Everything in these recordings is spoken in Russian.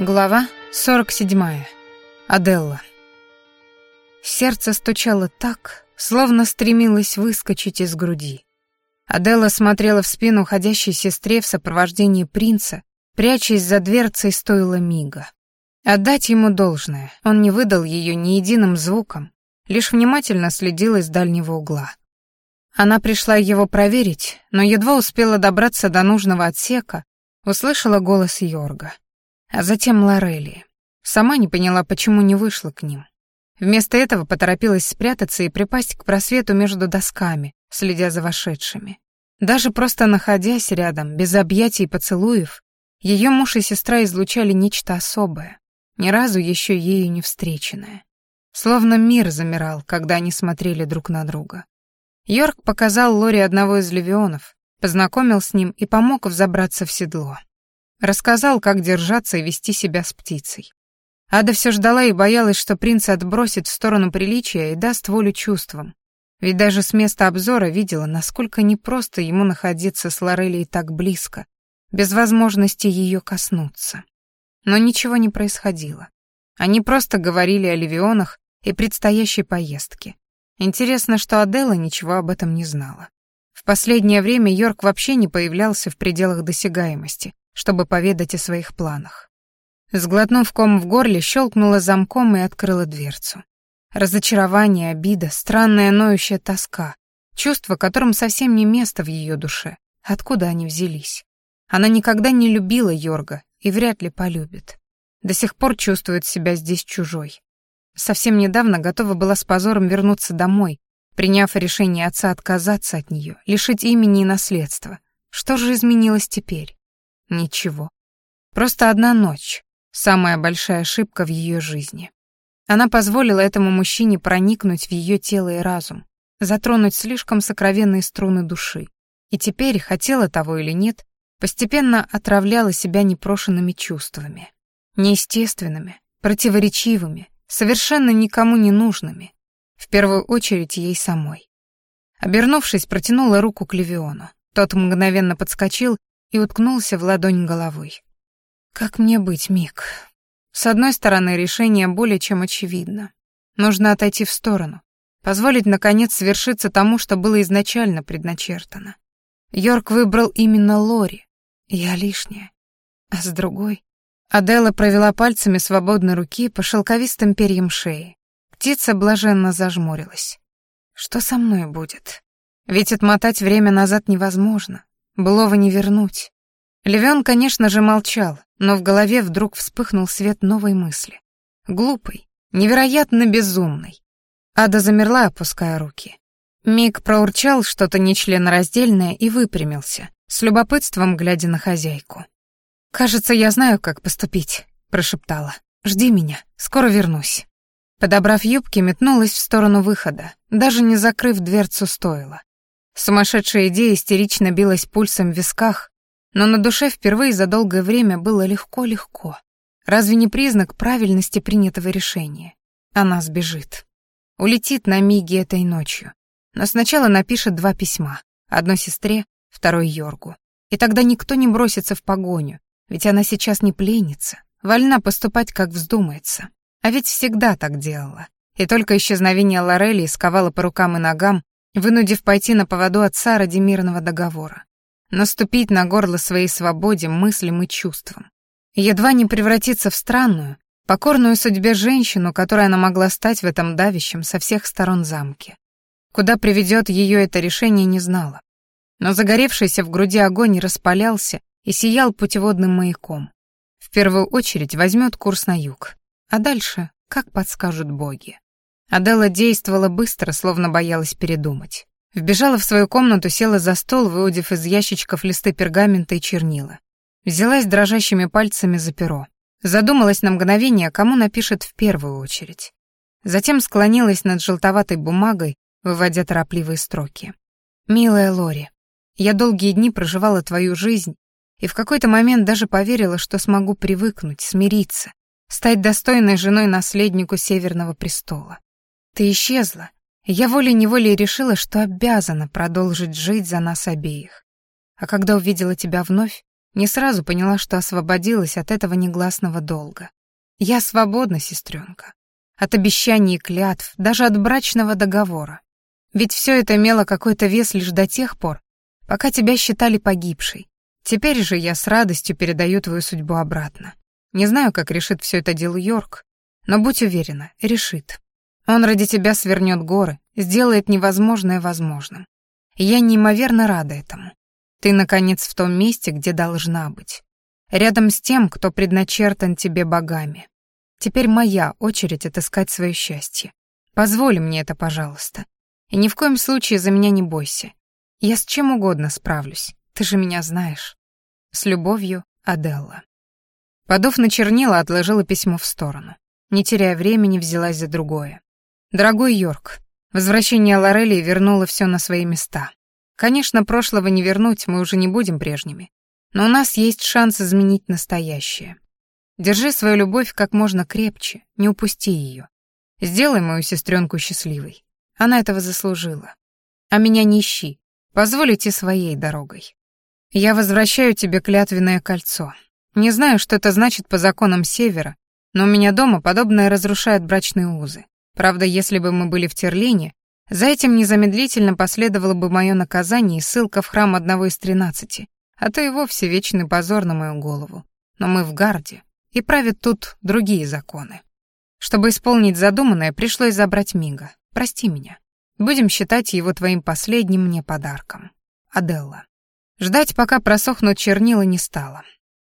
Глава 47. Аделла. Сердце стучало так, словно стремилось выскочить из груди. Аделла смотрела в спину уходящей сестре в сопровождении принца, прячась за дверцей стойла мига. Отдать ему должное, он не выдал ее ни единым звуком, лишь внимательно следил из дальнего угла. Она пришла его проверить, но едва успела добраться до нужного отсека, услышала голос Йорга а затем Лорелии. Сама не поняла, почему не вышла к ним. Вместо этого поторопилась спрятаться и припасть к просвету между досками, следя за вошедшими. Даже просто находясь рядом, без объятий и поцелуев, ее муж и сестра излучали нечто особое, ни разу еще ею не встреченное. Словно мир замирал, когда они смотрели друг на друга. Йорк показал Лори одного из левионов, познакомил с ним и помог взобраться в седло. Рассказал, как держаться и вести себя с птицей. Ада все ждала и боялась, что принц отбросит в сторону приличия и даст волю чувствам. Ведь даже с места обзора видела, насколько непросто ему находиться с Лорелией так близко, без возможности ее коснуться. Но ничего не происходило. Они просто говорили о Левионах и предстоящей поездке. Интересно, что Адела ничего об этом не знала. В последнее время Йорк вообще не появлялся в пределах досягаемости, чтобы поведать о своих планах. Сглотнув ком в горле, щелкнула замком и открыла дверцу. Разочарование, обида, странная ноющая тоска, чувства, которым совсем не место в ее душе. Откуда они взялись? Она никогда не любила Йорга и вряд ли полюбит. До сих пор чувствует себя здесь чужой. Совсем недавно готова была с позором вернуться домой, приняв решение отца отказаться от нее, лишить имени и наследства. Что же изменилось теперь? Ничего. Просто одна ночь. Самая большая ошибка в ее жизни. Она позволила этому мужчине проникнуть в ее тело и разум, затронуть слишком сокровенные струны души. И теперь, хотела того или нет, постепенно отравляла себя непрошенными чувствами. Неестественными, противоречивыми, совершенно никому не нужными. В первую очередь ей самой. Обернувшись, протянула руку к Левиону. Тот мгновенно подскочил и уткнулся в ладонь головой. Как мне быть, Мик? С одной стороны, решение более чем очевидно. Нужно отойти в сторону, позволить наконец свершиться тому, что было изначально предначертано. Йорк выбрал именно Лори. Я лишняя. А с другой... Адела провела пальцами свободной руки по шелковистым перьям шеи. Птица блаженно зажмурилась. Что со мной будет? Ведь отмотать время назад невозможно. Былого не вернуть. Левион, конечно же, молчал, но в голове вдруг вспыхнул свет новой мысли. Глупый, невероятно безумный. Ада замерла, опуская руки. Мик проурчал что-то нечленораздельное и выпрямился, с любопытством глядя на хозяйку. «Кажется, я знаю, как поступить», — прошептала. «Жди меня, скоро вернусь». Подобрав юбки, метнулась в сторону выхода, даже не закрыв дверцу стойла. Сумасшедшая идея истерично билась пульсом в висках, но на душе впервые за долгое время было легко-легко. Разве не признак правильности принятого решения? Она сбежит. Улетит на миге этой ночью. Но сначала напишет два письма. Одно сестре, второй Йоргу. И тогда никто не бросится в погоню, ведь она сейчас не пленница, вольна поступать, как вздумается. А ведь всегда так делала. И только исчезновение Лорелли сковало по рукам и ногам, вынудив пойти на поводу отца ради мирного договора. Наступить на горло своей свободе, мыслям и чувствам. Едва не превратиться в странную, покорную судьбе женщину, которой она могла стать в этом давящем со всех сторон замке. Куда приведет ее это решение, не знала. Но загоревшийся в груди огонь распалялся и сиял путеводным маяком. В первую очередь возьмет курс на юг, а дальше, как подскажут боги. Адела действовала быстро, словно боялась передумать. Вбежала в свою комнату, села за стол, выудив из ящичков листы пергамента и чернила. Взялась дрожащими пальцами за перо. Задумалась на мгновение, кому напишет в первую очередь. Затем склонилась над желтоватой бумагой, выводя торопливые строки. «Милая Лори, я долгие дни проживала твою жизнь и в какой-то момент даже поверила, что смогу привыкнуть, смириться, стать достойной женой наследнику Северного престола. Ты исчезла, я волей-неволей решила, что обязана продолжить жить за нас обеих. А когда увидела тебя вновь, Не сразу поняла, что освободилась от этого негласного долга. Я свободна, сестренка. От обещаний и клятв, даже от брачного договора. Ведь все это имело какой-то вес лишь до тех пор, пока тебя считали погибшей. Теперь же я с радостью передаю твою судьбу обратно. Не знаю, как решит все это дело Йорк, но будь уверена, решит. Он ради тебя свернет горы, сделает невозможное возможным. Я неимоверно рада этому. Ты, наконец, в том месте, где должна быть. Рядом с тем, кто предначертан тебе богами. Теперь моя очередь отыскать свое счастье. Позволь мне это, пожалуйста. И ни в коем случае за меня не бойся. Я с чем угодно справлюсь. Ты же меня знаешь. С любовью, Аделла. Подув на чернила, отложила письмо в сторону. Не теряя времени, взялась за другое. «Дорогой Йорк, возвращение Лорелии вернуло все на свои места. Конечно, прошлого не вернуть, мы уже не будем прежними. Но у нас есть шанс изменить настоящее. Держи свою любовь как можно крепче, не упусти ее. Сделай мою сестренку счастливой. Она этого заслужила. А меня не ищи. Позволь идти своей дорогой. Я возвращаю тебе клятвенное кольцо. Не знаю, что это значит по законам Севера, но у меня дома подобное разрушает брачные узы. Правда, если бы мы были в Терлине, за этим незамедлительно последовало бы мое наказание и ссылка в храм одного из тринадцати, а то и вовсе вечный позор на мою голову. Но мы в гарде, и правят тут другие законы. Чтобы исполнить задуманное, пришлось забрать Мига. Прости меня. Будем считать его твоим последним мне подарком. Аделла. Ждать, пока просохнут чернила, не стало.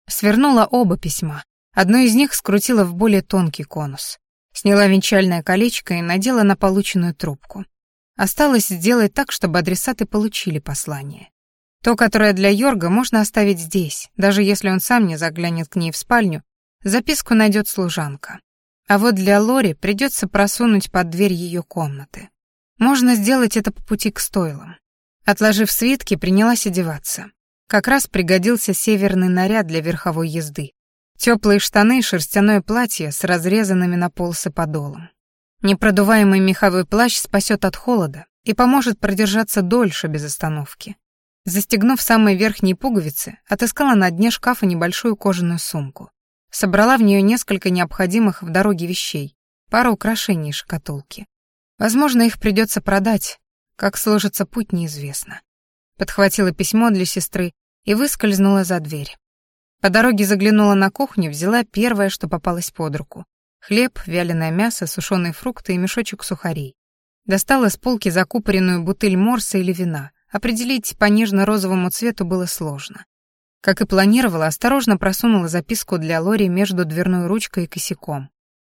Свернула оба письма. Одно из них скрутила в более тонкий конус. Сняла венчальное колечко и надела на полученную трубку. Осталось сделать так, чтобы адресаты получили послание. То, которое для Йорга, можно оставить здесь, даже если он сам не заглянет к ней в спальню, записку найдет служанка. А вот для Лори придется просунуть под дверь ее комнаты. Можно сделать это по пути к стойлам. Отложив свитки, принялась одеваться. Как раз пригодился северный наряд для верховой езды. Теплые штаны и шерстяное платье с разрезанными на полосы подолом. Непродуваемый меховой плащ спасет от холода и поможет продержаться дольше без остановки. Застегнув самые верхние пуговицы, отыскала на дне шкафа небольшую кожаную сумку. Собрала в нее несколько необходимых в дороге вещей, пару украшений из шкатулки. Возможно, их придется продать, как сложится путь, неизвестно подхватила письмо для сестры и выскользнула за дверь. По дороге заглянула на кухню, взяла первое, что попалось под руку. Хлеб, вяленое мясо, сушеные фрукты и мешочек сухарей. Достала с полки закупоренную бутыль морса или вина. Определить по нежно-розовому цвету было сложно. Как и планировала, осторожно просунула записку для Лори между дверной ручкой и косяком.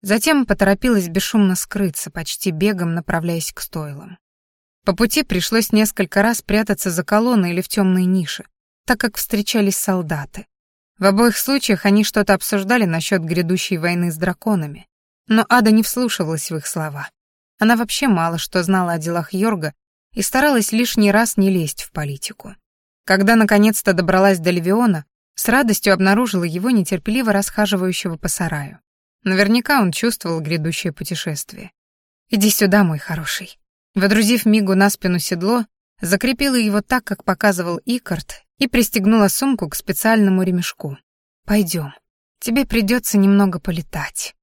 Затем поторопилась бесшумно скрыться, почти бегом направляясь к стойлам. По пути пришлось несколько раз прятаться за колонны или в темные ниши, так как встречались солдаты. В обоих случаях они что-то обсуждали насчет грядущей войны с драконами, но Ада не вслушивалась в их слова. Она вообще мало что знала о делах Йорга и старалась лишний раз не лезть в политику. Когда наконец-то добралась до Левиона, с радостью обнаружила его нетерпеливо расхаживающего по сараю. Наверняка он чувствовал грядущее путешествие. «Иди сюда, мой хороший», Водрузив Мигу на спину седло, закрепила его так, как показывал Икард, и пристегнула сумку к специальному ремешку. «Пойдем. Тебе придется немного полетать».